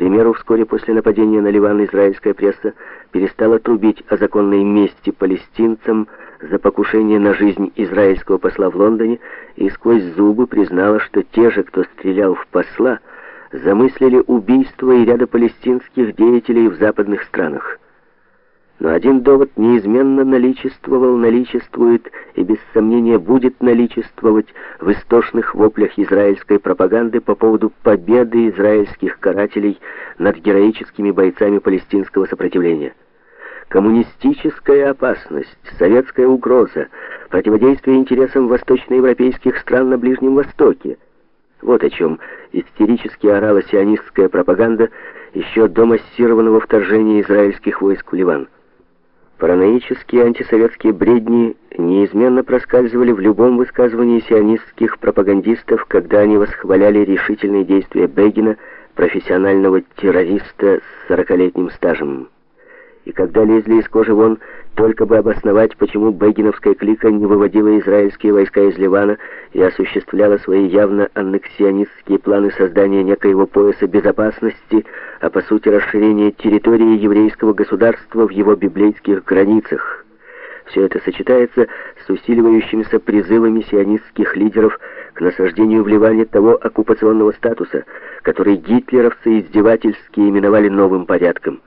примеру, вскоре после нападения на Ливан израильская пресса перестала трубить о законной мести палестинцам за покушение на жизнь израильского посла в Лондоне и сквозь зубы признала, что те же, кто стрелял в посла, замыслили убийство и ряда палестинских деятелей в западных странах. Но один довод неизменно наличествовал, наличествует и без сомнения будет наличествовать в истошных воплях израильской пропаганды по поводу победы израильских карателей над героическими бойцами палестинского сопротивления. Коммунистическая опасность, советская угроза, противодействие интересам восточноевропейских стран на Ближнем Востоке. Вот о чем истерически орала сионистская пропаганда еще до массированного вторжения израильских войск в Ливан. Параноические антисоветские бредни неизменно проскальзывали в любом высказывании сионистских пропагандистов, когда они восхваляли решительные действия Бегина, профессионального террориста с 40-летним стажем и когда лезли из кожи вон, только бы обосновать, почему бегиновская клика не выводила израильские войска из Ливана и осуществляла свои явно аннексионистские планы создания некоего пояса безопасности, а по сути расширения территории еврейского государства в его библейских границах. Все это сочетается с усиливающимися призывами сионистских лидеров к насаждению в Ливане того оккупационного статуса, который гитлеровцы издевательски именовали новым порядком.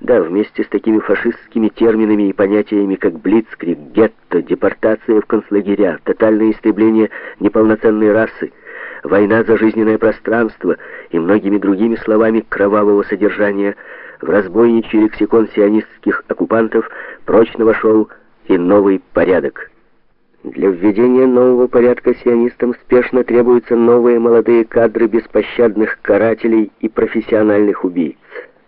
Да, вместе с такими фашистскими терминами и понятиями, как блицкриг, гетто, депортация в концлагеря, тотальное истребление неполноценной расы, война за жизненное пространство и многими другими словами кровавого содержания, в разбойничий лексикон сионистских оккупантов прочно вошел и новый порядок. Для введения нового порядка сионистам спешно требуются новые молодые кадры беспощадных карателей и профессиональных убийц.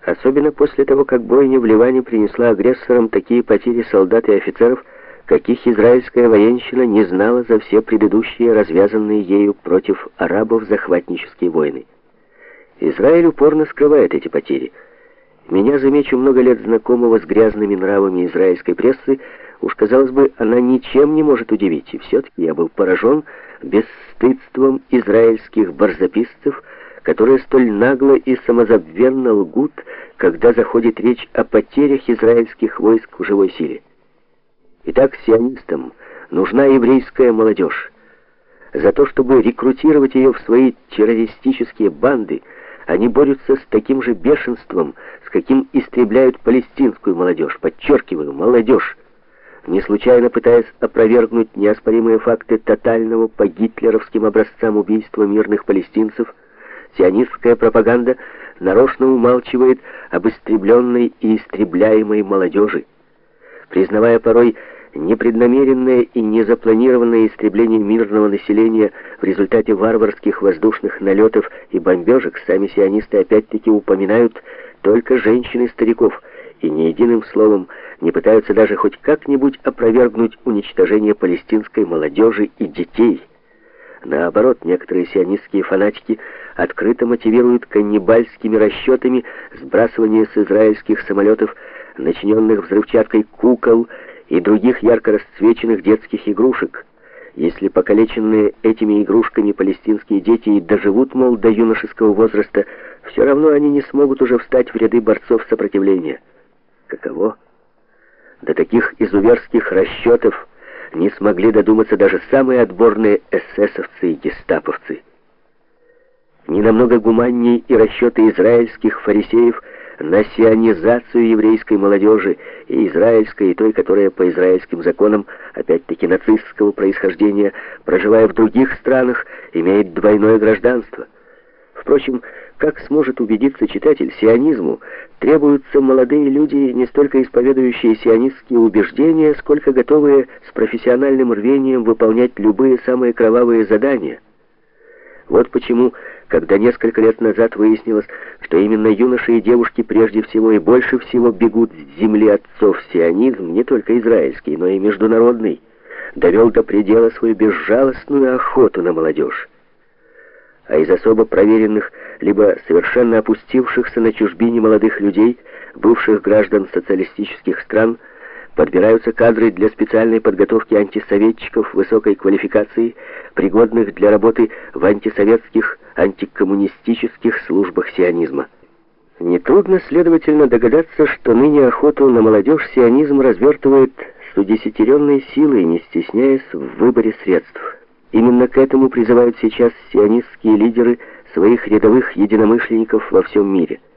Особенно после того, как бойня в Ливане принесла агрессорам такие потери солдат и офицеров, каких израильская военщина не знала за все предыдущие развязанные ею против арабов захватнические войны. Израиль упорно скрывает эти потери. Меня, замечу, много лет знакомого с грязными нравами израильской прессы, уж, казалось бы, она ничем не может удивить, и все-таки я был поражен бесстыдством израильских барзаписцев, которые столь нагло и самозабвенно лгут, когда заходит речь о потерях израильских войск в живой силе. Итак, сионистам нужна еврейская молодежь. За то, чтобы рекрутировать ее в свои террористические банды, они борются с таким же бешенством, с каким истребляют палестинскую молодежь. Подчеркиваю, молодежь. Не случайно пытаясь опровергнуть неоспоримые факты тотального по гитлеровским образцам убийства мирных палестинцев, Сионистская пропаганда нарочно умалчивает об истребленной и истребляемой молодежи, признавая порой непреднамеренное и незапланированное истребление мирного населения в результате варварских воздушных налетов и бомбежек, сами сионисты опять-таки упоминают только женщин и стариков, и ни единым словом не пытаются даже хоть как-нибудь опровергнуть уничтожение палестинской молодежи и детей – Наоборот, некоторые сионистские фанатики открыто мотивируют каннибальскими расчетами сбрасывание с израильских самолетов начиненных взрывчаткой кукол и других ярко расцвеченных детских игрушек. Если покалеченные этими игрушками палестинские дети и доживут, мол, до юношеского возраста, все равно они не смогут уже встать в ряды борцов сопротивления. Каково? До таких изуверских расчетов не смогли додуматься даже самые отборные эсэсовцы и гестаповцы. Не намного гуманнее и расчеты израильских фарисеев на сионизацию еврейской молодежи и израильской, и той, которая по израильским законам, опять-таки нацистского происхождения, проживая в других странах, имеет двойное гражданство. Впрочем, как сможет убедиться читатель, сионизму требуются молодые люди, не столько исповедующие сионистские убеждения, сколько готовые с профессиональным рвением выполнять любые самые кровавые задания. Вот почему, когда несколько лет назад выяснилось, что именно юноши и девушки прежде всего и больше всего бегут с земли отцов сионизм, не только израильский, но и международный, довел до предела свою безжалостную охоту на молодежь а из особо проверенных, либо совершенно опустившихся на чужбине молодых людей, бывших граждан социалистических стран, подбираются кадры для специальной подготовки антисоветчиков высокой квалификации, пригодных для работы в антисоветских, антикоммунистических службах сионизма. Нетрудно, следовательно, догадаться, что ныне охоту на молодежь сионизм развертывает с удесятеренной силой, не стесняясь в выборе средств. Именно к этому призывают сейчас сионистские лидеры своих рядовых единомышленников во всем мире –